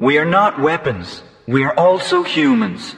We are not weapons. We are also humans.